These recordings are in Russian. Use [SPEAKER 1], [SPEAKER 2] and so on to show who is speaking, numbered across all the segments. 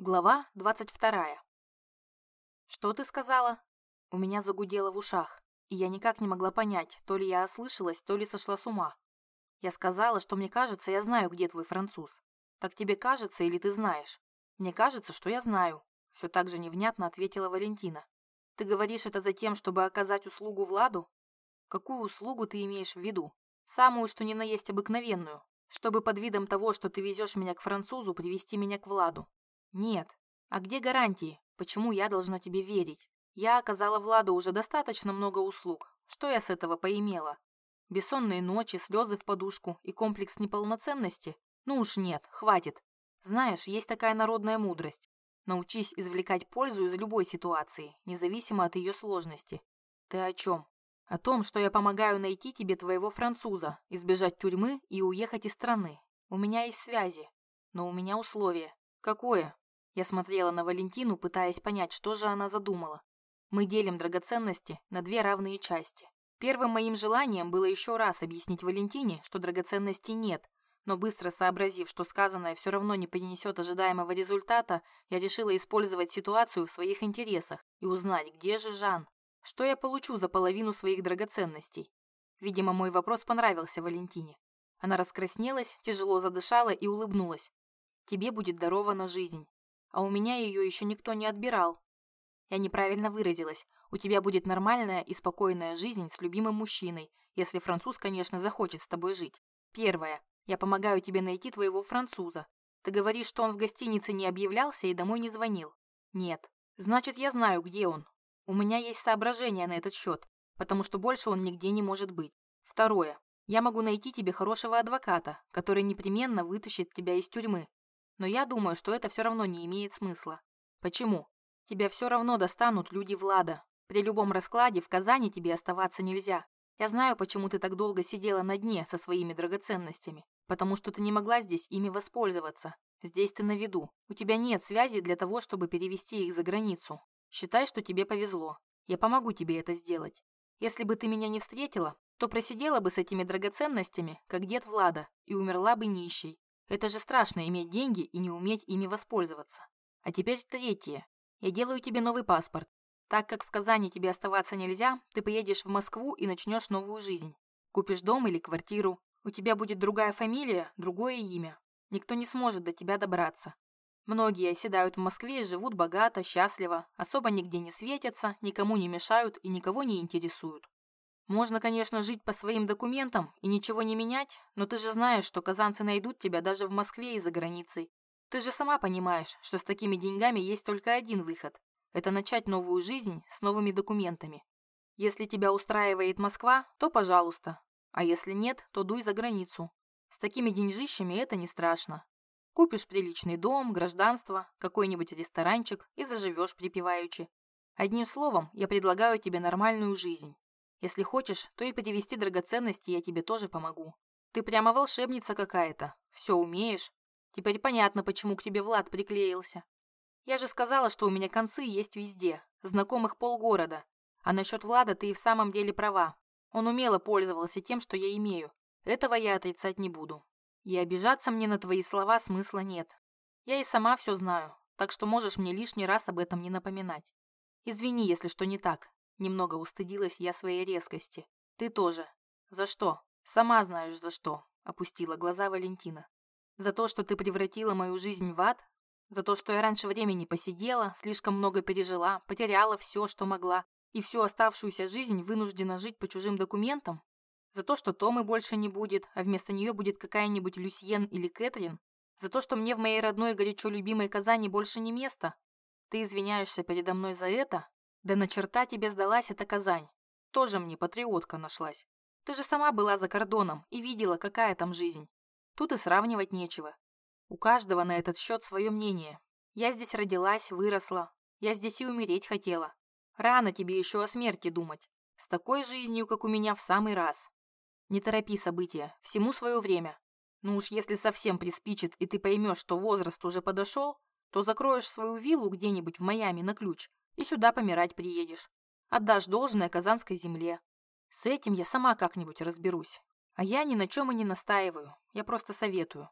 [SPEAKER 1] Глава 22. «Что ты сказала?» У меня загудело в ушах, и я никак не могла понять, то ли я ослышалась, то ли сошла с ума. Я сказала, что мне кажется, я знаю, где твой француз. Так тебе кажется или ты знаешь? Мне кажется, что я знаю. Все так же невнятно ответила Валентина. Ты говоришь это за тем, чтобы оказать услугу Владу? Какую услугу ты имеешь в виду? Самую, что ни на есть обыкновенную. Чтобы под видом того, что ты везешь меня к французу, привести меня к Владу. Нет. А где гарантии? Почему я должна тебе верить? Я оказала Владу уже достаточно много услуг. Что я с этого поимела? Бессонные ночи, слезы в подушку и комплекс неполноценности? Ну уж нет, хватит. Знаешь, есть такая народная мудрость. Научись извлекать пользу из любой ситуации, независимо от ее сложности. Ты о чем? О том, что я помогаю найти тебе твоего француза, избежать тюрьмы и уехать из страны. У меня есть связи, но у меня условие. Какое? Я смотрела на Валентину, пытаясь понять, что же она задумала. Мы делим драгоценности на две равные части. Первым моим желанием было еще раз объяснить Валентине, что драгоценностей нет, но быстро сообразив, что сказанное все равно не принесет ожидаемого результата, я решила использовать ситуацию в своих интересах и узнать, где же Жан, что я получу за половину своих драгоценностей. Видимо, мой вопрос понравился Валентине. Она раскраснелась, тяжело задышала и улыбнулась. «Тебе будет дарована жизнь а у меня ее еще никто не отбирал. Я неправильно выразилась. У тебя будет нормальная и спокойная жизнь с любимым мужчиной, если француз, конечно, захочет с тобой жить. Первое. Я помогаю тебе найти твоего француза. Ты говоришь, что он в гостинице не объявлялся и домой не звонил? Нет. Значит, я знаю, где он. У меня есть соображения на этот счет, потому что больше он нигде не может быть. Второе. Я могу найти тебе хорошего адвоката, который непременно вытащит тебя из тюрьмы, но я думаю, что это все равно не имеет смысла. Почему? Тебя все равно достанут люди Влада. При любом раскладе в Казани тебе оставаться нельзя. Я знаю, почему ты так долго сидела на дне со своими драгоценностями. Потому что ты не могла здесь ими воспользоваться. Здесь ты на виду. У тебя нет связи для того, чтобы перевести их за границу. Считай, что тебе повезло. Я помогу тебе это сделать. Если бы ты меня не встретила, то просидела бы с этими драгоценностями, как дед Влада, и умерла бы нищей. Это же страшно иметь деньги и не уметь ими воспользоваться. А теперь третье. Я делаю тебе новый паспорт. Так как в Казани тебе оставаться нельзя, ты поедешь в Москву и начнешь новую жизнь. Купишь дом или квартиру. У тебя будет другая фамилия, другое имя. Никто не сможет до тебя добраться. Многие оседают в Москве и живут богато, счастливо, особо нигде не светятся, никому не мешают и никого не интересуют. Можно, конечно, жить по своим документам и ничего не менять, но ты же знаешь, что казанцы найдут тебя даже в Москве и за границей. Ты же сама понимаешь, что с такими деньгами есть только один выход. Это начать новую жизнь с новыми документами. Если тебя устраивает Москва, то пожалуйста. А если нет, то дуй за границу. С такими деньжищами это не страшно. Купишь приличный дом, гражданство, какой-нибудь ресторанчик и заживешь припеваючи. Одним словом, я предлагаю тебе нормальную жизнь. Если хочешь, то и перевести драгоценности я тебе тоже помогу. Ты прямо волшебница какая-то. Все умеешь. Теперь понятно, почему к тебе Влад приклеился. Я же сказала, что у меня концы есть везде. Знакомых полгорода. А насчет Влада ты и в самом деле права. Он умело пользовался тем, что я имею. Этого я отрицать не буду. И обижаться мне на твои слова смысла нет. Я и сама все знаю, так что можешь мне лишний раз об этом не напоминать. Извини, если что не так. Немного устыдилась я своей резкости. Ты тоже. За что? Сама знаешь за что. Опустила глаза Валентина. За то, что ты превратила мою жизнь в ад? За то, что я раньше времени посидела, слишком много пережила, потеряла все, что могла, и всю оставшуюся жизнь вынуждена жить по чужим документам? За то, что Томы больше не будет, а вместо нее будет какая-нибудь Люсьен или Кэтрин? За то, что мне в моей родной горячо любимой Казани больше не место? Ты извиняешься передо мной за это? Да на черта тебе сдалась эта Казань. Тоже мне патриотка нашлась. Ты же сама была за кордоном и видела, какая там жизнь. Тут и сравнивать нечего. У каждого на этот счет свое мнение. Я здесь родилась, выросла. Я здесь и умереть хотела. Рано тебе еще о смерти думать. С такой жизнью, как у меня, в самый раз. Не торопи события, всему свое время. Ну уж если совсем приспичит, и ты поймешь, что возраст уже подошел, то закроешь свою виллу где-нибудь в Майами на ключ и сюда помирать приедешь. Отдашь должное казанской земле. С этим я сама как-нибудь разберусь. А я ни на чем и не настаиваю, я просто советую.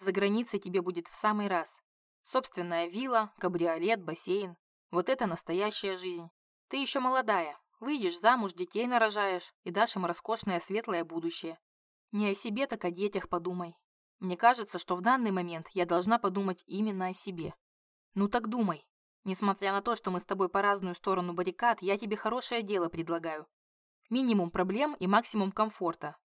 [SPEAKER 1] За границей тебе будет в самый раз. Собственная вилла, кабриолет, бассейн. Вот это настоящая жизнь. Ты еще молодая. Выйдешь замуж, детей нарожаешь и дашь им роскошное светлое будущее. Не о себе, так о детях подумай. Мне кажется, что в данный момент я должна подумать именно о себе. Ну так думай. Несмотря на то, что мы с тобой по разную сторону баррикад, я тебе хорошее дело предлагаю. Минимум проблем и максимум комфорта.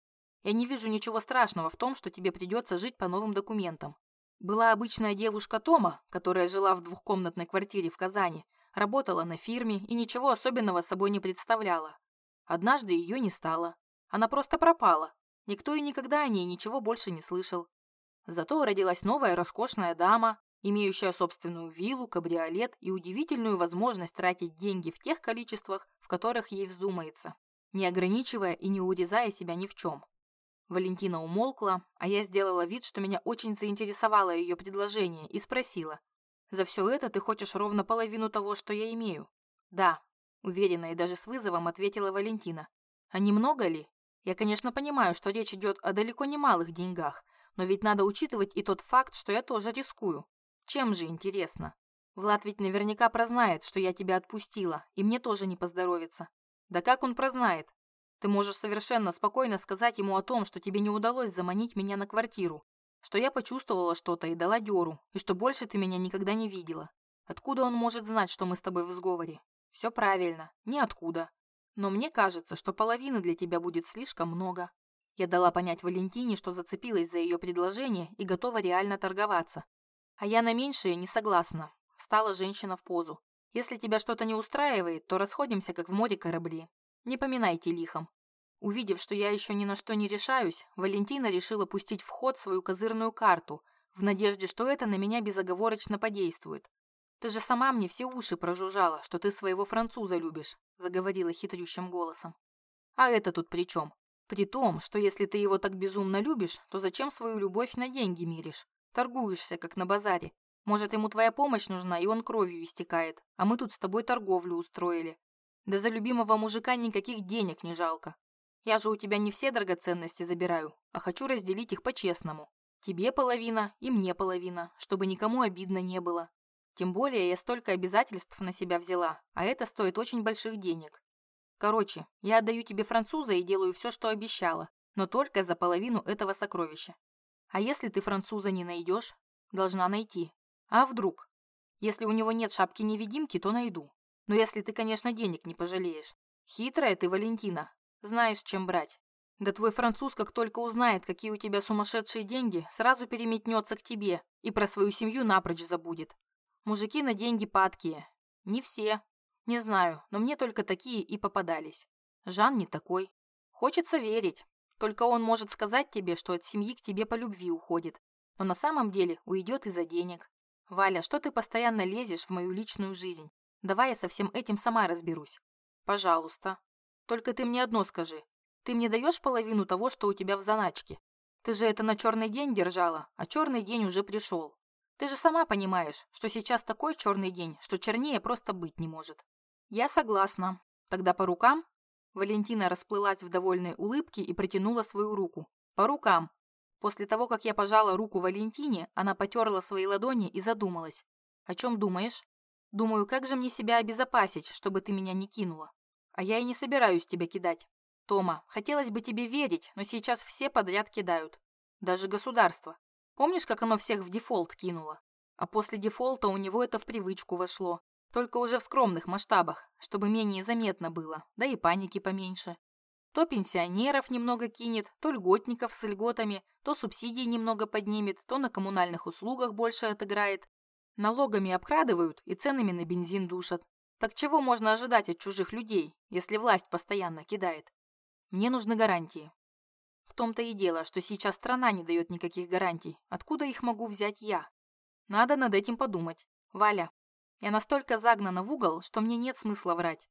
[SPEAKER 1] Я не вижу ничего страшного в том, что тебе придется жить по новым документам. Была обычная девушка Тома, которая жила в двухкомнатной квартире в Казани, работала на фирме и ничего особенного собой не представляла. Однажды ее не стало. Она просто пропала. Никто и никогда о ней ничего больше не слышал. Зато родилась новая роскошная дама, имеющая собственную виллу, кабриолет и удивительную возможность тратить деньги в тех количествах, в которых ей вздумается, не ограничивая и не урезая себя ни в чем. Валентина умолкла, а я сделала вид, что меня очень заинтересовало ее предложение и спросила. «За все это ты хочешь ровно половину того, что я имею?» «Да», – уверенно и даже с вызовом ответила Валентина. «А немного ли?» Я, конечно, понимаю, что речь идет о далеко не малых деньгах, но ведь надо учитывать и тот факт, что я тоже рискую. Чем же интересно? Влад ведь наверняка прознает, что я тебя отпустила, и мне тоже не поздоровится. Да как он прознает? Ты можешь совершенно спокойно сказать ему о том, что тебе не удалось заманить меня на квартиру, что я почувствовала что-то и дала дёру, и что больше ты меня никогда не видела. Откуда он может знать, что мы с тобой в сговоре? Все правильно, ниоткуда. Но мне кажется, что половины для тебя будет слишком много. Я дала понять Валентине, что зацепилась за ее предложение и готова реально торговаться. А я на меньшее не согласна. Стала женщина в позу. Если тебя что-то не устраивает, то расходимся, как в море корабли. Не поминайте лихом. Увидев, что я еще ни на что не решаюсь, Валентина решила пустить в ход свою козырную карту, в надежде, что это на меня безоговорочно подействует. «Ты же сама мне все уши прожужжала, что ты своего француза любишь», заговорила хитрющим голосом. «А это тут при чем? При том, что если ты его так безумно любишь, то зачем свою любовь на деньги миришь? Торгуешься, как на базаре. Может, ему твоя помощь нужна, и он кровью истекает, а мы тут с тобой торговлю устроили. Да за любимого мужика никаких денег не жалко. Я же у тебя не все драгоценности забираю, а хочу разделить их по-честному. Тебе половина и мне половина, чтобы никому обидно не было. Тем более я столько обязательств на себя взяла, а это стоит очень больших денег. Короче, я отдаю тебе француза и делаю все, что обещала, но только за половину этого сокровища. А если ты француза не найдешь, должна найти. А вдруг? Если у него нет шапки-невидимки, то найду. Но если ты, конечно, денег не пожалеешь. Хитрая ты, Валентина. Знаешь, чем брать. Да твой француз, как только узнает, какие у тебя сумасшедшие деньги, сразу переметнется к тебе и про свою семью напрочь забудет. Мужики на деньги падкие. Не все. Не знаю, но мне только такие и попадались. Жан не такой. Хочется верить. Только он может сказать тебе, что от семьи к тебе по любви уходит. Но на самом деле уйдет из-за денег. Валя, что ты постоянно лезешь в мою личную жизнь? Давай я со всем этим сама разберусь. Пожалуйста. Только ты мне одно скажи. Ты мне даешь половину того, что у тебя в заначке? Ты же это на черный день держала, а черный день уже пришел. Ты же сама понимаешь, что сейчас такой черный день, что чернее просто быть не может. Я согласна. Тогда по рукам? Валентина расплылась в довольной улыбке и протянула свою руку. По рукам. После того, как я пожала руку Валентине, она потерла свои ладони и задумалась. О чем думаешь? Думаю, как же мне себя обезопасить, чтобы ты меня не кинула? А я и не собираюсь тебя кидать. Тома, хотелось бы тебе верить, но сейчас все подряд кидают. Даже государство. Помнишь, как оно всех в дефолт кинуло? А после дефолта у него это в привычку вошло. Только уже в скромных масштабах, чтобы менее заметно было, да и паники поменьше. То пенсионеров немного кинет, то льготников с льготами, то субсидии немного поднимет, то на коммунальных услугах больше отыграет. Налогами обкрадывают и ценами на бензин душат. Так чего можно ожидать от чужих людей, если власть постоянно кидает? Мне нужны гарантии. В том-то и дело, что сейчас страна не дает никаких гарантий. Откуда их могу взять я? Надо над этим подумать. Валя, я настолько загнана в угол, что мне нет смысла врать.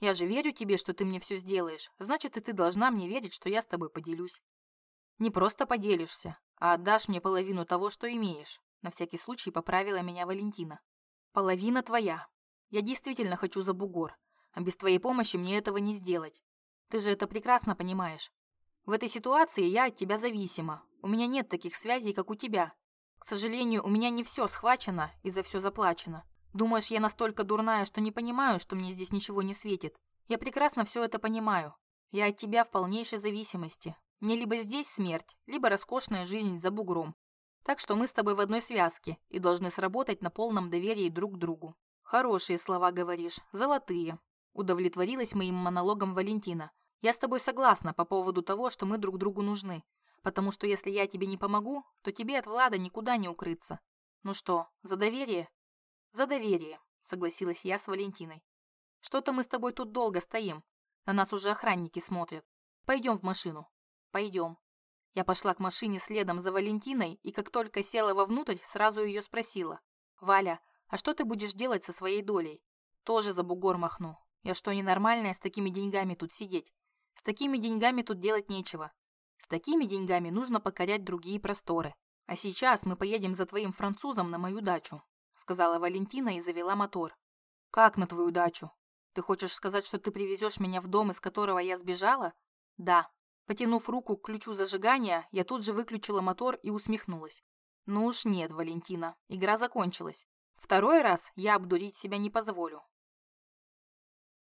[SPEAKER 1] Я же верю тебе, что ты мне все сделаешь. Значит, и ты должна мне верить, что я с тобой поделюсь. Не просто поделишься, а отдашь мне половину того, что имеешь. На всякий случай поправила меня Валентина. Половина твоя. Я действительно хочу за бугор, а без твоей помощи мне этого не сделать. Ты же это прекрасно понимаешь. В этой ситуации я от тебя зависима. У меня нет таких связей, как у тебя. К сожалению, у меня не все схвачено и за все заплачено. Думаешь, я настолько дурная, что не понимаю, что мне здесь ничего не светит? Я прекрасно все это понимаю. Я от тебя в полнейшей зависимости. Мне либо здесь смерть, либо роскошная жизнь за бугром. Так что мы с тобой в одной связке и должны сработать на полном доверии друг к другу. Хорошие слова говоришь, золотые. Удовлетворилась моим монологом Валентина. Я с тобой согласна по поводу того, что мы друг другу нужны. Потому что если я тебе не помогу, то тебе от Влада никуда не укрыться. Ну что, за доверие? За доверие, согласилась я с Валентиной. Что-то мы с тобой тут долго стоим. На нас уже охранники смотрят. Пойдем в машину. Пойдем. Я пошла к машине следом за Валентиной и как только села вовнутрь, сразу ее спросила. «Валя, а что ты будешь делать со своей долей?» «Тоже за бугор махну. Я что, ненормальная с такими деньгами тут сидеть? С такими деньгами тут делать нечего. С такими деньгами нужно покорять другие просторы. А сейчас мы поедем за твоим французом на мою дачу сказала Валентина и завела мотор. Как на твою дачу? Ты хочешь сказать, что ты привезешь меня в дом, из которого я сбежала? Да. Потянув руку к ключу зажигания, я тут же выключила мотор и усмехнулась. Ну уж нет, Валентина, игра закончилась. Второй раз я обдурить себя не позволю.